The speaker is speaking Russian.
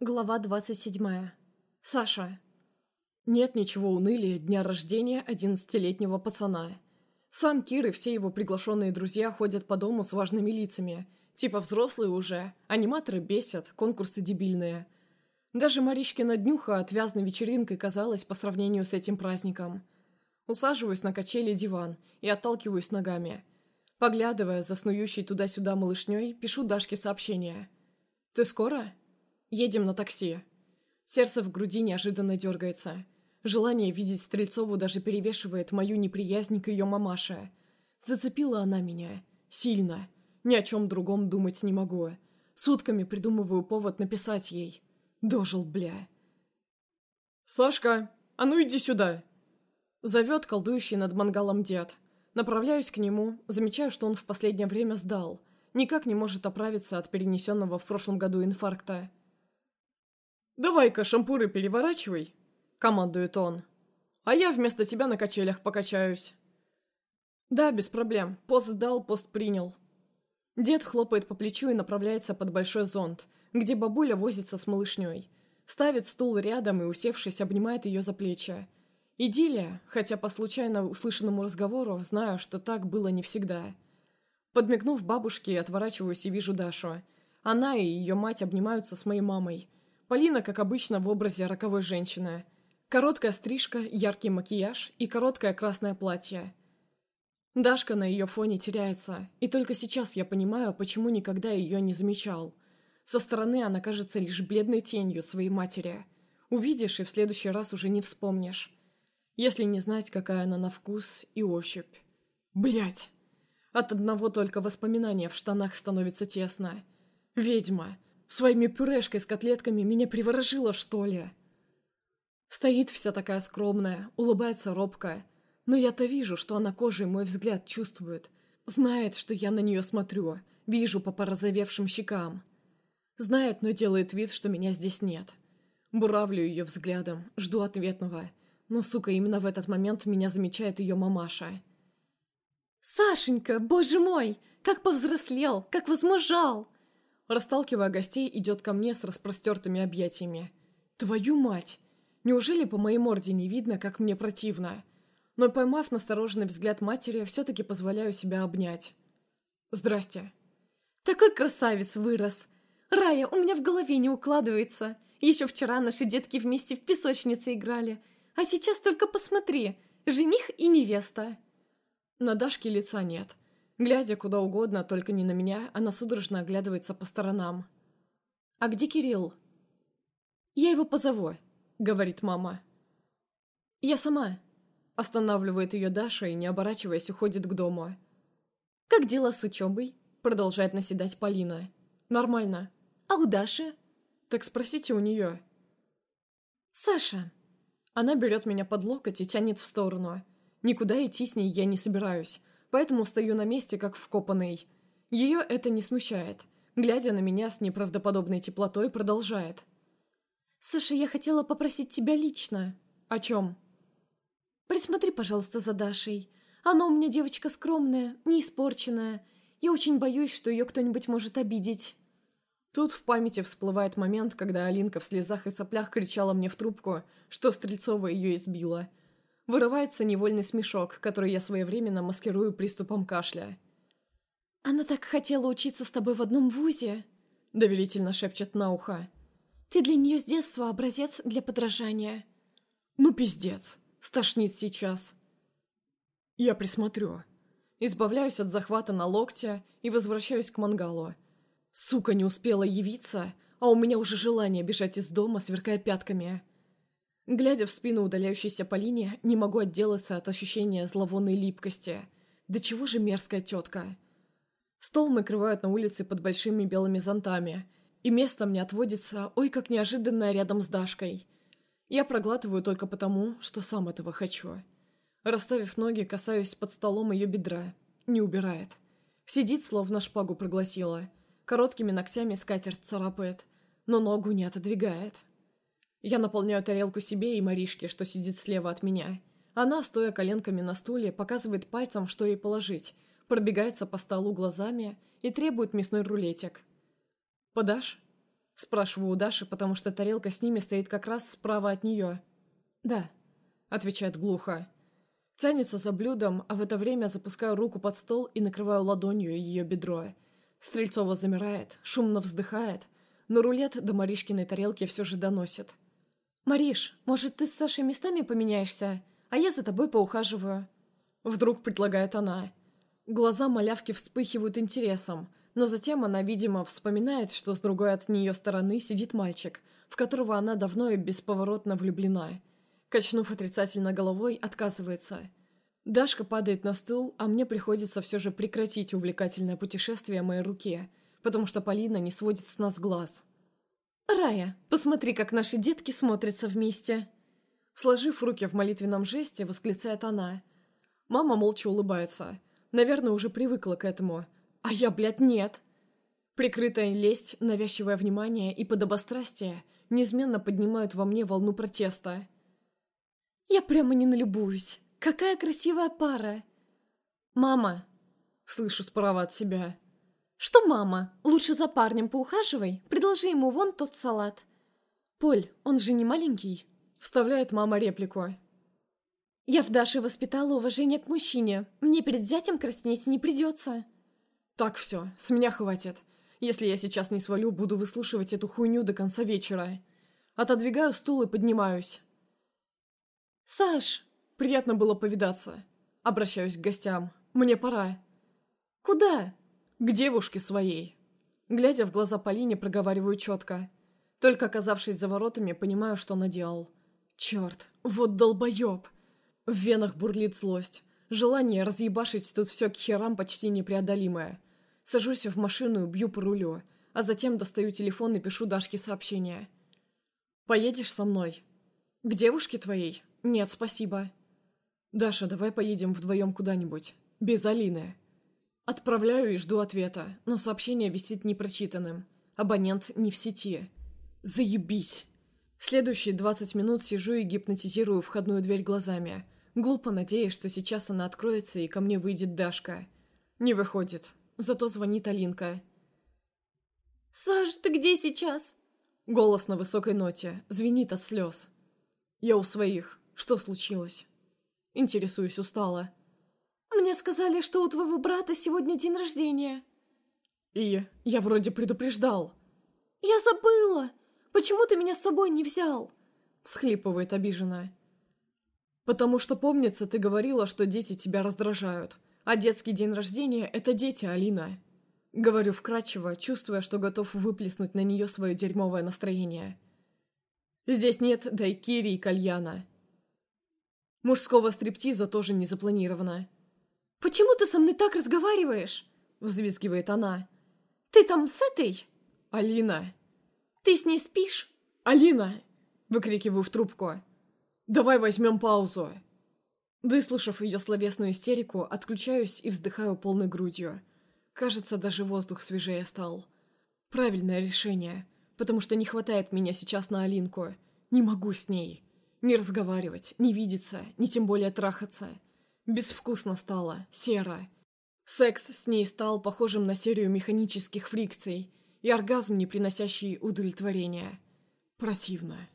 Глава 27. Саша. Нет ничего унылее дня рождения одиннадцатилетнего пацана. Сам Кир и все его приглашенные друзья ходят по дому с важными лицами. Типа взрослые уже, аниматоры бесят, конкурсы дебильные. Даже Маришкина днюха отвязной вечеринкой казалась по сравнению с этим праздником. Усаживаюсь на качели диван и отталкиваюсь ногами. Поглядывая за снующей туда-сюда малышней, пишу Дашке сообщение. «Ты скоро?» Едем на такси. Сердце в груди неожиданно дергается. Желание видеть Стрельцову даже перевешивает мою неприязнь к ее мамаше. Зацепила она меня. Сильно. Ни о чем другом думать не могу. Сутками придумываю повод написать ей. Дожил, бля. «Сашка, а ну иди сюда!» Зовет колдующий над мангалом дед. Направляюсь к нему, замечаю, что он в последнее время сдал. Никак не может оправиться от перенесенного в прошлом году инфаркта. «Давай-ка шампуры переворачивай», — командует он. «А я вместо тебя на качелях покачаюсь». «Да, без проблем. Пост дал, пост принял». Дед хлопает по плечу и направляется под большой зонт, где бабуля возится с малышней. Ставит стул рядом и, усевшись, обнимает ее за плечи. Идиллия, хотя по случайно услышанному разговору знаю, что так было не всегда. Подмигнув бабушке, отворачиваюсь и вижу Дашу. Она и ее мать обнимаются с моей мамой. Полина, как обычно, в образе роковой женщины. Короткая стрижка, яркий макияж и короткое красное платье. Дашка на ее фоне теряется, и только сейчас я понимаю, почему никогда ее не замечал. Со стороны она кажется лишь бледной тенью своей матери. Увидишь и в следующий раз уже не вспомнишь. Если не знать, какая она на вкус и ощупь. Блять! От одного только воспоминания в штанах становится тесно. Ведьма! Своими пюрешкой с котлетками меня приворожила, что ли? Стоит вся такая скромная, улыбается робко. Но я-то вижу, что она кожей мой взгляд чувствует. Знает, что я на нее смотрю. Вижу по порозовевшим щекам. Знает, но делает вид, что меня здесь нет. Буравлю ее взглядом, жду ответного. Но, сука, именно в этот момент меня замечает ее мамаша. «Сашенька, боже мой! Как повзрослел! Как возмужал!» Расталкивая гостей, идет ко мне с распростертыми объятиями. «Твою мать! Неужели по моей морде не видно, как мне противно?» Но, поймав настороженный взгляд матери, все-таки позволяю себя обнять. «Здрасте». «Такой красавец вырос! Рая, у меня в голове не укладывается. Еще вчера наши детки вместе в песочнице играли. А сейчас только посмотри, жених и невеста». На Дашке лица нет. Глядя куда угодно, только не на меня, она судорожно оглядывается по сторонам. «А где Кирилл?» «Я его позову», — говорит мама. «Я сама», — останавливает ее Даша и, не оборачиваясь, уходит к дому. «Как дела с учебой?» — продолжает наседать Полина. «Нормально». «А у Даши?» «Так спросите у нее». «Саша». Она берет меня под локоть и тянет в сторону. Никуда идти с ней я не собираюсь поэтому стою на месте, как вкопанный. Ее это не смущает. Глядя на меня с неправдоподобной теплотой, продолжает. «Саша, я хотела попросить тебя лично». «О чем?» «Присмотри, пожалуйста, за Дашей. Она у меня девочка скромная, не испорченная. Я очень боюсь, что ее кто-нибудь может обидеть». Тут в памяти всплывает момент, когда Алинка в слезах и соплях кричала мне в трубку, что Стрельцова ее избила – Вырывается невольный смешок, который я своевременно маскирую приступом кашля. «Она так хотела учиться с тобой в одном вузе», — доверительно шепчет на ухо. «Ты для нее с детства образец для подражания». «Ну, пиздец. Стошнит сейчас». Я присмотрю. Избавляюсь от захвата на локте и возвращаюсь к мангалу. Сука не успела явиться, а у меня уже желание бежать из дома, сверкая пятками. Глядя в спину удаляющейся Полине, не могу отделаться от ощущения зловонной липкости. Да чего же мерзкая тетка? Стол накрывают на улице под большими белыми зонтами, и место мне отводится, ой, как неожиданно, рядом с Дашкой. Я проглатываю только потому, что сам этого хочу. Расставив ноги, касаюсь под столом ее бедра. Не убирает. Сидит, словно шпагу проглотила. Короткими ногтями скатерть царапает, но ногу не отодвигает. Я наполняю тарелку себе и Маришке, что сидит слева от меня. Она, стоя коленками на стуле, показывает пальцем, что ей положить, пробегается по столу глазами и требует мясной рулетик. «Подашь?» Спрашиваю у Даши, потому что тарелка с ними стоит как раз справа от нее. «Да», — отвечает глухо. Тянется за блюдом, а в это время запускаю руку под стол и накрываю ладонью ее бедро. Стрельцова замирает, шумно вздыхает, но рулет до Маришкиной тарелки все же доносит. «Мариш, может, ты с Сашей местами поменяешься, а я за тобой поухаживаю?» Вдруг предлагает она. Глаза малявки вспыхивают интересом, но затем она, видимо, вспоминает, что с другой от нее стороны сидит мальчик, в которого она давно и бесповоротно влюблена. Качнув отрицательно головой, отказывается. Дашка падает на стул, а мне приходится все же прекратить увлекательное путешествие моей руке, потому что Полина не сводит с нас глаз. «Рая, посмотри, как наши детки смотрятся вместе!» Сложив руки в молитвенном жесте, восклицает она. Мама молча улыбается. Наверное, уже привыкла к этому. А я, блядь, нет. Прикрытая лесть, навязчивое внимание и подобострастие неизменно поднимают во мне волну протеста. Я прямо не налюбуюсь. Какая красивая пара. Мама. Слышу справа от себя. Что, мама? Лучше за парнем поухаживай. Предложи ему вон тот салат. Поль, он же не маленький. Вставляет мама реплику. Я в Даше воспитала уважение к мужчине. Мне перед зятем краснеть не придется. Так, все, с меня хватит. Если я сейчас не свалю, буду выслушивать эту хуйню до конца вечера. Отодвигаю стул и поднимаюсь. «Саш!» «Приятно было повидаться. Обращаюсь к гостям. Мне пора». «Куда?» «К девушке своей». Глядя в глаза Полине, проговариваю четко. Только оказавшись за воротами, понимаю, что наделал. Черт, вот долбоеб. В венах бурлит злость. Желание разъебашить тут все к херам почти непреодолимое. Сажусь в машину и бью по рулю, а затем достаю телефон и пишу Дашке сообщение. «Поедешь со мной?» «К девушке твоей?» «Нет, спасибо». «Даша, давай поедем вдвоем куда-нибудь. Без Алины». Отправляю и жду ответа, но сообщение висит непрочитанным. Абонент не в сети. Заебись. Следующие 20 минут сижу и гипнотизирую входную дверь глазами. Глупо надеясь, что сейчас она откроется и ко мне выйдет Дашка. Не выходит. Зато звонит Алинка. «Саш, ты где сейчас?» Голос на высокой ноте. Звенит от слез. «Я у своих. Что случилось?» Интересуюсь устало. «Мне сказали, что у твоего брата сегодня день рождения». «И я вроде предупреждал». «Я забыла! Почему ты меня с собой не взял?» Схлипывает обиженная. «Потому что, помнится, ты говорила, что дети тебя раздражают. А детский день рождения — это дети, Алина». Говорю вкрадчиво, чувствуя, что готов выплеснуть на нее свое дерьмовое настроение. Здесь нет дайкири и кальяна. Мужского стриптиза тоже не запланировано. «Почему ты со мной так разговариваешь?» — взвизгивает она. «Ты там с этой?» «Алина!» «Ты с ней спишь?» «Алина!» — выкрикиваю в трубку. «Давай возьмем паузу!» Выслушав ее словесную истерику, отключаюсь и вздыхаю полной грудью. Кажется, даже воздух свежее стал. Правильное решение, потому что не хватает меня сейчас на Алинку. Не могу с ней. Не разговаривать, не видеться, не тем более трахаться. Безвкусно стало, серо. Секс с ней стал похожим на серию механических фрикций и оргазм, не приносящий удовлетворения. Противно.